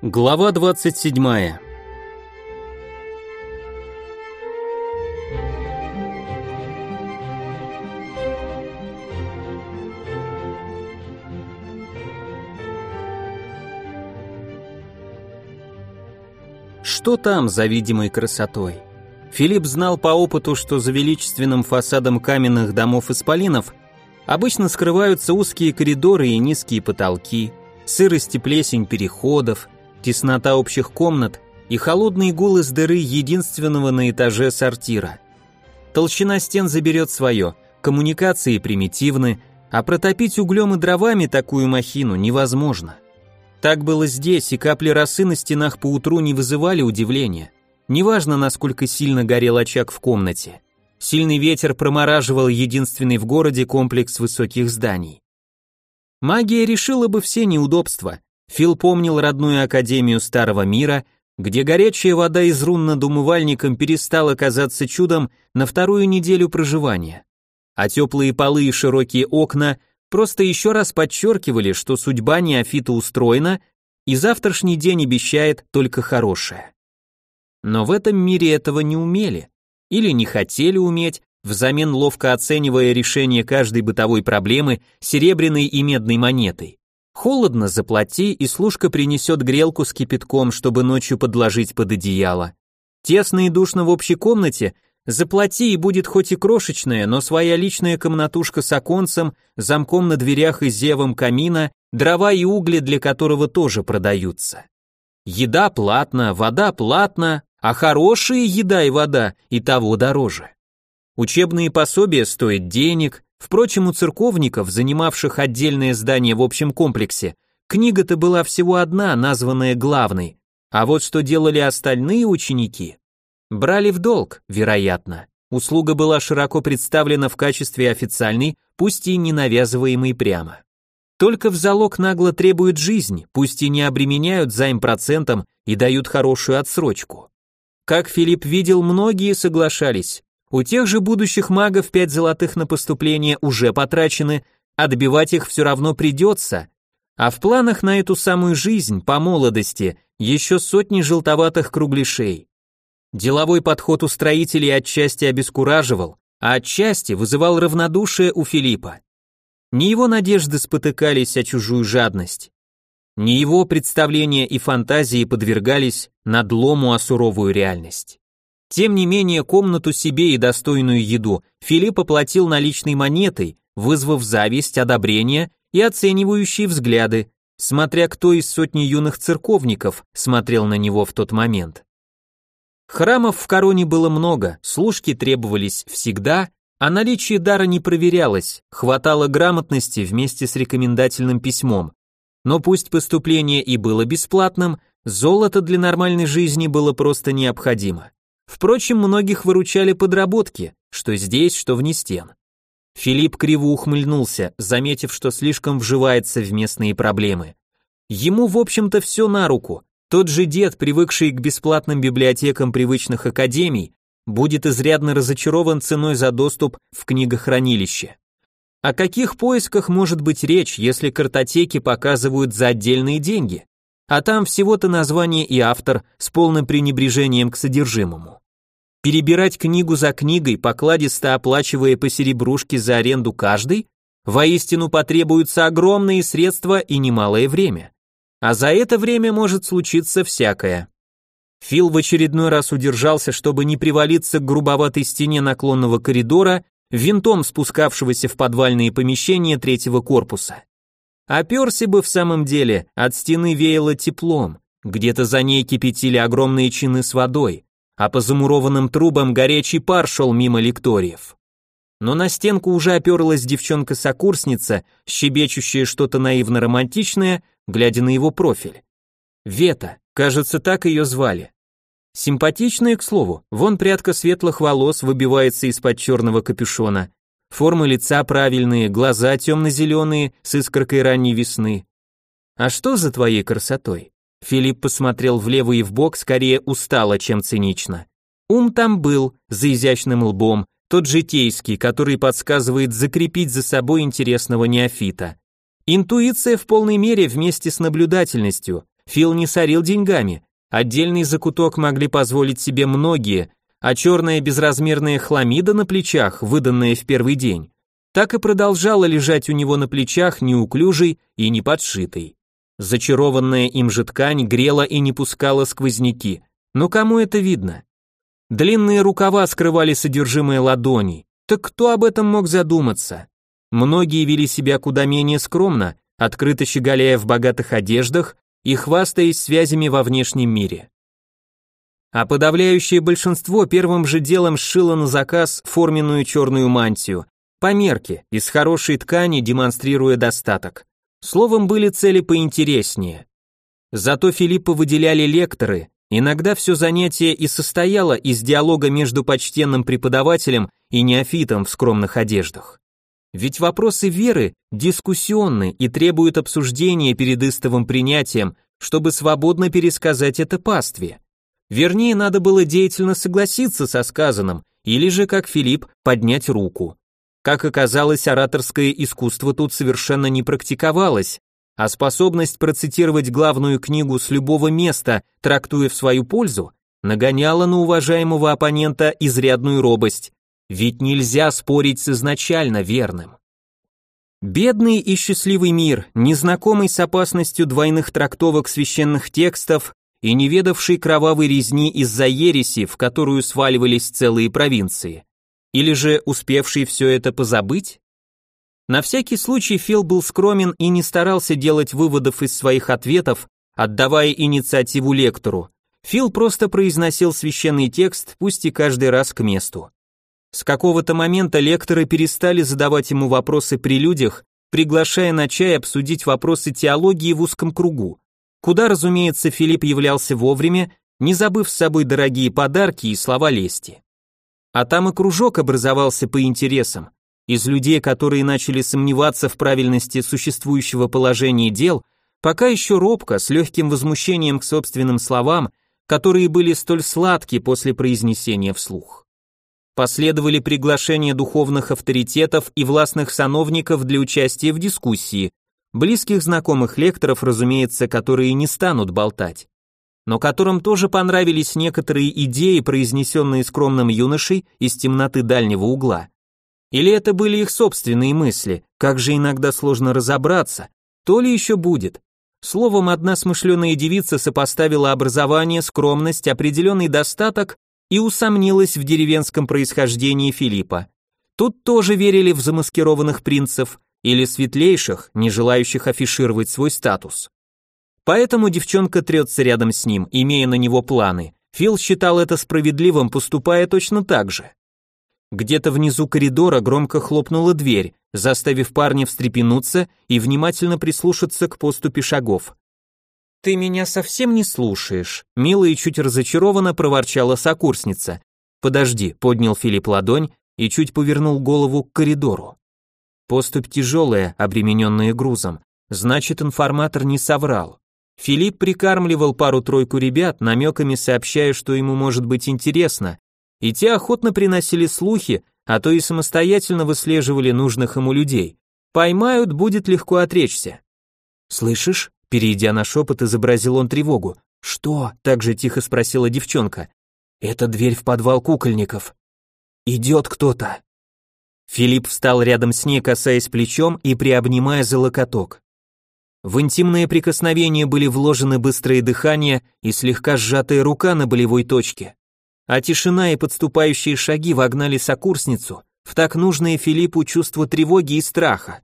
Глава 27. Что там за видимой красотой? Филипп знал по опыту, что за величественным фасадом каменных домов исполинов обычно скрываются узкие коридоры и низкие потолки, сырость и плесень переходов, теснота общих комнат и холодный гул из дыры единственного на этаже сортира. Толщина стен заберет свое, коммуникации примитивны, а протопить углем и дровами такую махину невозможно. Так было здесь, и капли росы на стенах по утру не вызывали удивления. Неважно, насколько сильно горел очаг в комнате. Сильный ветер промораживал единственный в городе комплекс высоких зданий. Магия решила бы все неудобства, Фил помнил родную академию Старого Мира, где горячая вода из рун над умывальником перестала казаться чудом на вторую неделю проживания. А теплые полы и широкие окна просто еще раз подчеркивали, что судьба неофита устроена, и завтрашний день обещает только хорошее. Но в этом мире этого не умели, или не хотели уметь, взамен ловко оценивая решение каждой бытовой проблемы серебряной и медной монетой. Холодно, заплати, и служка принесет грелку с кипятком, чтобы ночью подложить под одеяло. Тесно и душно в общей комнате, заплати и будет хоть и крошечная, но своя личная комнатушка с оконцем, замком на дверях и зевом камина, дрова и угли для которого тоже продаются. Еда платна, вода платна, а хорошая еда и вода и того дороже. Учебные пособия стоят денег, Впрочем, у церковников, занимавших отдельное здание в общем комплексе, книга-то была всего одна, названная главной, а вот что делали остальные ученики? Брали в долг, вероятно. Услуга была широко представлена в качестве официальной, пусть и не навязываемой прямо. Только в залог нагло требуют жизнь, пусть и не обременяют займ процентом и дают хорошую отсрочку. Как Филипп видел, многие соглашались, у тех же будущих магов пять золотых на поступление уже потрачены, отбивать их все равно придется. А в планах на эту самую жизнь, по молодости, еще сотни желтоватых кругляшей. Деловой подход у строителей отчасти обескураживал, а отчасти вызывал равнодушие у Филиппа. Не его надежды спотыкались о чужую жадность. Не его представления и фантазии подвергались надлому о суровую реальность. Тем не менее, комнату себе и достойную еду Филипп оплатил наличной монетой, вызвав зависть, одобрение и оценивающие взгляды, смотря кто из сотни юных церковников смотрел на него в тот момент. Храмов в Короне было много, служки требовались всегда, а наличие дара не проверялось, хватало грамотности вместе с рекомендательным письмом. Но пусть поступление и было бесплатным, золото для нормальной жизни было просто необходимо. Впрочем, многих выручали подработки, что здесь, что вне стен. Филипп криво ухмыльнулся, заметив, что слишком вживается в местные проблемы. Ему, в общем-то, все на руку. Тот же дед, привыкший к бесплатным библиотекам привычных академий, будет изрядно разочарован ценой за доступ в книгохранилище. О каких поисках может быть речь, если картотеки показывают за отдельные деньги? А там всего-то название и автор с полным пренебрежением к содержимому. Перебирать книгу за книгой, покладисто оплачивая по серебрушке за аренду каждой, воистину потребуются огромные средства и немалое время. А за это время может случиться всякое. Фил в очередной раз удержался, чтобы не привалиться к грубоватой стене наклонного коридора, винтом спускавшегося в подвальные помещения третьего корпуса. Оперся бы в самом деле, от стены веяло теплом, где-то за ней кипятили огромные чины с водой, а по замурованным трубам горячий пар шел мимо лекториев. Но на стенку уже оперлась девчонка-сокурсница, щебечущая что-то наивно-романтичное, глядя на его профиль. Вета, кажется, так ее звали. Симпатичная, к слову, вон прядка светлых волос выбивается из-под черного капюшона, Формы лица правильные, глаза темно-зеленые, с искоркой ранней весны. А что за твоей красотой? Филипп посмотрел влево и вбок, скорее устало, чем цинично. Ум там был, за изящным лбом, тот житейский, который подсказывает закрепить за собой интересного неофита. Интуиция в полной мере вместе с наблюдательностью, Фил не сорил деньгами, отдельный закуток могли позволить себе многие, а черная безразмерная хламида на плечах, выданная в первый день, так и продолжала лежать у него на плечах неуклюжей и не подшитой. Зачарованная им же ткань грела и не пускала сквозняки. Но кому это видно? Длинные рукава скрывали содержимое ладоней. Так кто об этом мог задуматься? Многие вели себя куда менее скромно, открыто щеголяя в богатых одеждах и хвастаясь связями во внешнем мире. А подавляющее большинство первым же делом сшило на заказ форменную черную мантию, по мерке, из хорошей ткани, демонстрируя достаток. Словом, были цели поинтереснее. Зато Филиппа выделяли лекторы, иногда все занятие и состояло из диалога между почтенным преподавателем и неофитом в скромных одеждах. Ведь вопросы веры дискуссионны и требуют обсуждения перед истовым принятием, чтобы свободно пересказать это пастве. Вернее, надо было деятельно согласиться со сказанным, или же, как Филипп, поднять руку. Как оказалось, ораторское искусство тут совершенно не практиковалось, а способность процитировать главную книгу с любого места, трактуя в свою пользу, нагоняла на уважаемого оппонента изрядную робость, ведь нельзя спорить с изначально верным. Бедный и счастливый мир, незнакомый с опасностью двойных трактовок священных текстов и не ведавший кровавой резни из-за ереси, в которую сваливались целые провинции. Или же успевший все это позабыть? На всякий случай Фил был скромен и не старался делать выводов из своих ответов, отдавая инициативу лектору. Фил просто произносил священный текст, пусть и каждый раз к месту. С какого-то момента лекторы перестали задавать ему вопросы при людях, приглашая на чай обсудить вопросы теологии в узком кругу, куда, разумеется, Филипп являлся вовремя, не забыв с собой дорогие подарки и слова лести. А там и кружок образовался по интересам. Из людей, которые начали сомневаться в правильности существующего положения дел, пока еще робко, с легким возмущением к собственным словам, которые были столь сладки после произнесения вслух. Последовали приглашения духовных авторитетов и властных сановников для участия в дискуссии, близких знакомых лекторов, разумеется, которые не станут болтать но которым тоже понравились некоторые идеи, произнесенные скромным юношей из темноты дальнего угла. Или это были их собственные мысли, как же иногда сложно разобраться, то ли еще будет. Словом, одна смышленая девица сопоставила образование, скромность, определенный достаток и усомнилась в деревенском происхождении Филиппа. Тут тоже верили в замаскированных принцев или светлейших, не желающих афишировать свой статус. Поэтому девчонка трется рядом с ним, имея на него планы. Фил считал это справедливым, поступая точно так же. Где-то внизу коридора громко хлопнула дверь, заставив парня встрепенуться и внимательно прислушаться к поступе шагов. «Ты меня совсем не слушаешь», — мило и чуть разочарованно проворчала сокурсница. «Подожди», — поднял Филипп ладонь и чуть повернул голову к коридору. Поступь тяжелая, обремененная грузом, значит информатор не соврал. Филипп прикармливал пару-тройку ребят, намеками сообщая, что ему может быть интересно, и те охотно приносили слухи, а то и самостоятельно выслеживали нужных ему людей. Поймают, будет легко отречься. «Слышишь?» – перейдя на шепот, изобразил он тревогу. «Что?» – так же тихо спросила девчонка. «Это дверь в подвал кукольников. Идет кто-то». Филипп встал рядом с ней, касаясь плечом и приобнимая за локоток. В интимные прикосновения были вложены быстрое дыхание и слегка сжатая рука на болевой точке. А тишина и подступающие шаги вогнали сокурсницу в так нужное Филиппу чувство тревоги и страха.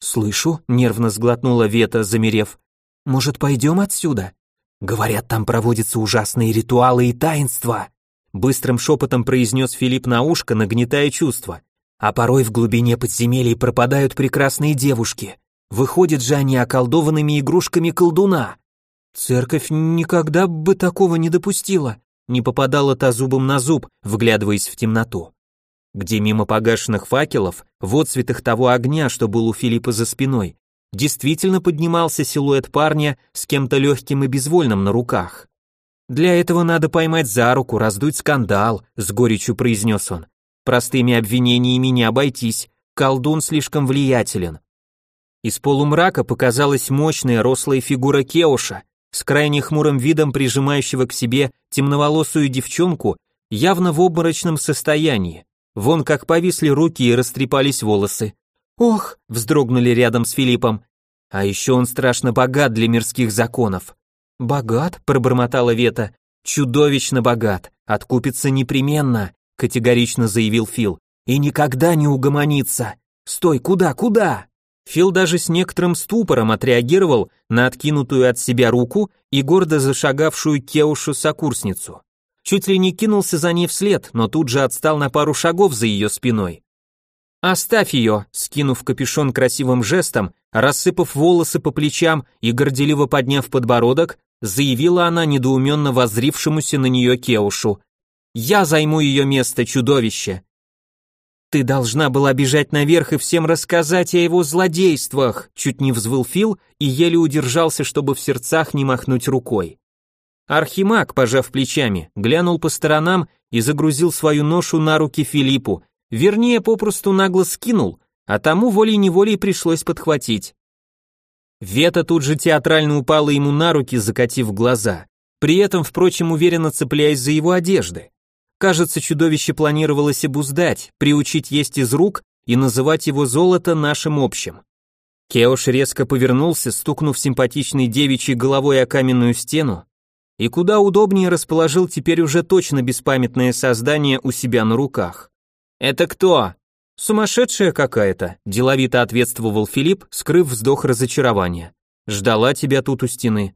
«Слышу», — нервно сглотнула Вета, замерев. «Может, пойдем отсюда?» «Говорят, там проводятся ужасные ритуалы и таинства», — быстрым шепотом произнес Филипп на ушко, нагнетая чувства. «А порой в глубине подземелий пропадают прекрасные девушки. Выходят же они околдованными игрушками колдуна. Церковь никогда бы такого не допустила, не попадала та зубом на зуб, вглядываясь в темноту. Где мимо погашенных факелов, в отцветах того огня, что был у Филиппа за спиной, действительно поднимался силуэт парня с кем-то легким и безвольным на руках. «Для этого надо поймать за руку, раздуть скандал», — с горечью произнес он. «Простыми обвинениями не обойтись, колдун слишком влиятелен, из полумрака показалась мощная рослая фигура Кеуша, с крайне хмурым видом прижимающего к себе темноволосую девчонку, явно в обморочном состоянии. Вон как повисли руки и растрепались волосы. «Ох!» — вздрогнули рядом с Филиппом. «А еще он страшно богат для мирских законов». «Богат?» — пробормотала Вета. «Чудовищно богат. Откупится непременно», — категорично заявил Фил. «И никогда не угомонится. Стой, куда, куда?» Фил даже с некоторым ступором отреагировал на откинутую от себя руку и гордо зашагавшую Кеушу сокурсницу. Чуть ли не кинулся за ней вслед, но тут же отстал на пару шагов за ее спиной. «Оставь ее», скинув капюшон красивым жестом, рассыпав волосы по плечам и горделиво подняв подбородок, заявила она недоуменно воззрившемуся на нее Кеушу. «Я займу ее место, чудовище!» «Ты должна была бежать наверх и всем рассказать о его злодействах», чуть не взвыл Фил и еле удержался, чтобы в сердцах не махнуть рукой. Архимаг, пожав плечами, глянул по сторонам и загрузил свою ношу на руки Филиппу, вернее, попросту нагло скинул, а тому волей-неволей пришлось подхватить. Вета тут же театрально упала ему на руки, закатив глаза, при этом, впрочем, уверенно цепляясь за его одежды. Кажется, чудовище планировалось обуздать, приучить есть из рук и называть его золото нашим общим. Кеош резко повернулся, стукнув симпатичной девичьей головой о каменную стену, и куда удобнее расположил теперь уже точно беспамятное создание у себя на руках. «Это кто?» «Сумасшедшая какая-то», – деловито ответствовал Филипп, скрыв вздох разочарования. «Ждала тебя тут у стены».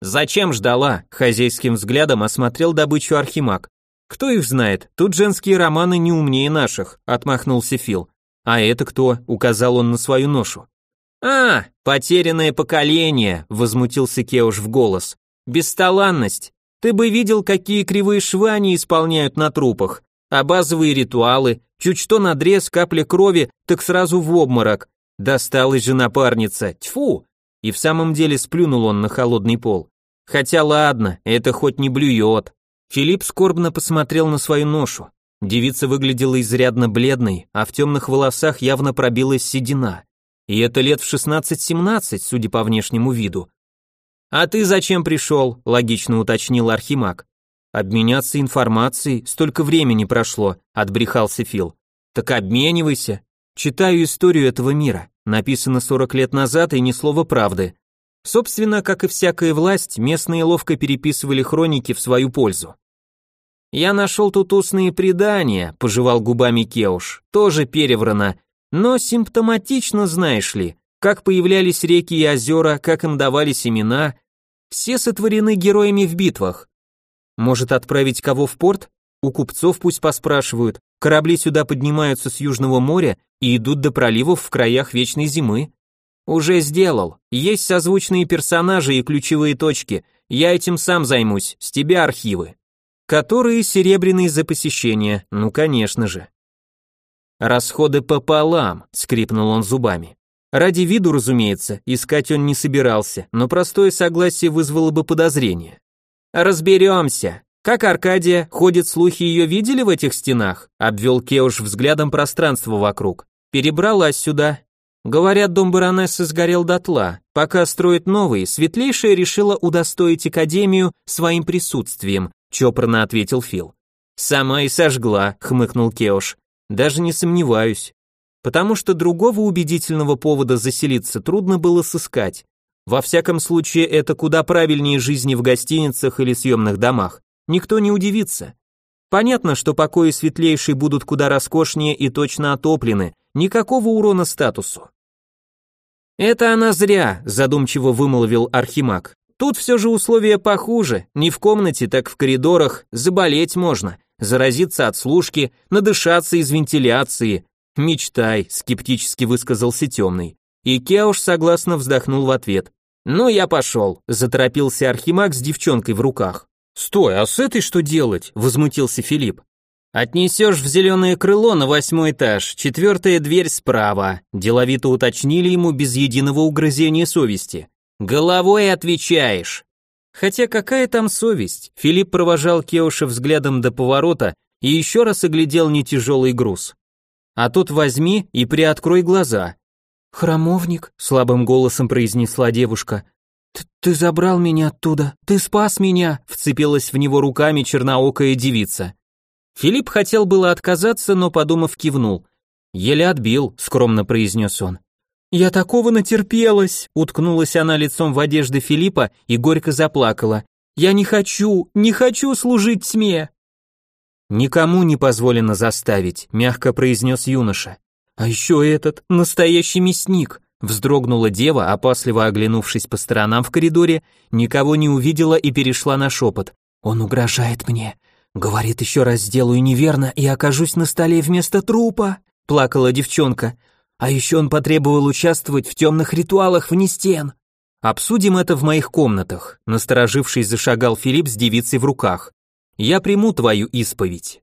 «Зачем ждала?» – хозяйским взглядом осмотрел добычу Архимаг. Кто их знает? Тут женские романы не умнее наших, отмахнулся Фил. А это кто? указал он на свою ношу. А, потерянное поколение, возмутился Кеуш в голос. Бесталанность. Ты бы видел, какие кривые швы они исполняют на трупах, а базовые ритуалы, чуть что надрез, капля крови, так сразу в обморок. Досталась же напарница, тьфу! И в самом деле сплюнул он на холодный пол. Хотя ладно, это хоть не блюет. Филипп скорбно посмотрел на свою ношу. Девица выглядела изрядно бледной, а в темных волосах явно пробилась седина. И это лет в 16-17, судя по внешнему виду. «А ты зачем пришел?» – логично уточнил Архимаг. «Обменяться информацией, столько времени прошло», – отбрехался Фил. «Так обменивайся. Читаю историю этого мира. Написано 40 лет назад и ни слова правды. Собственно, как и всякая власть, местные ловко переписывали хроники в свою пользу. «Я нашел тут устные предания», — пожевал губами Кеуш, — «тоже переврано, но симптоматично, знаешь ли, как появлялись реки и озера, как им давались имена, все сотворены героями в битвах. Может отправить кого в порт? У купцов пусть поспрашивают, корабли сюда поднимаются с Южного моря и идут до проливов в краях вечной зимы. Уже сделал. Есть созвучные персонажи и ключевые точки. Я этим сам займусь. С тебя архивы. Которые серебряные за посещение. Ну, конечно же. Расходы пополам, скрипнул он зубами. Ради виду, разумеется, искать он не собирался, но простое согласие вызвало бы подозрение. Разберемся. Как Аркадия, ходят слухи, ее видели в этих стенах? Обвел Кеуш взглядом пространство вокруг. Перебралась сюда, Говорят, дом баронессы сгорел дотла. Пока строят новый, Светлейшая решила удостоить Академию своим присутствием, чопорно ответил Фил. Сама и сожгла, хмыкнул Кеош. Даже не сомневаюсь. Потому что другого убедительного повода заселиться трудно было сыскать. Во всяком случае, это куда правильнее жизни в гостиницах или съемных домах. Никто не удивится. Понятно, что покои светлейшей будут куда роскошнее и точно отоплены, никакого урона статусу. «Это она зря», – задумчиво вымолвил Архимаг. «Тут все же условия похуже, не в комнате, так в коридорах, заболеть можно, заразиться от служки, надышаться из вентиляции. Мечтай», – скептически высказался темный. И Кеуш согласно вздохнул в ответ. «Ну, я пошел», – заторопился Архимаг с девчонкой в руках. «Стой, а с этой что делать?» – возмутился Филипп. «Отнесешь в зеленое крыло на восьмой этаж, четвертая дверь справа», деловито уточнили ему без единого угрызения совести. «Головой отвечаешь». Хотя какая там совесть? Филипп провожал Кеуша взглядом до поворота и еще раз оглядел нетяжелый груз. А тут возьми и приоткрой глаза. «Храмовник», — слабым голосом произнесла девушка. «Ты забрал меня оттуда, ты спас меня!» вцепилась в него руками черноокая девица. Филипп хотел было отказаться, но, подумав, кивнул. «Еле отбил», — скромно произнес он. «Я такого натерпелась!» — уткнулась она лицом в одежды Филиппа и горько заплакала. «Я не хочу, не хочу служить тьме!» «Никому не позволено заставить», — мягко произнес юноша. «А еще этот, настоящий мясник!» Вздрогнула дева, опасливо оглянувшись по сторонам в коридоре, никого не увидела и перешла на шепот. «Он угрожает мне. Говорит, еще раз сделаю неверно и окажусь на столе вместо трупа», — плакала девчонка. «А еще он потребовал участвовать в темных ритуалах вне стен». «Обсудим это в моих комнатах», — насторожившись, зашагал Филипп с девицей в руках. «Я приму твою исповедь».